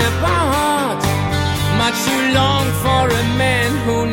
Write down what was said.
apart. Much too long for a man who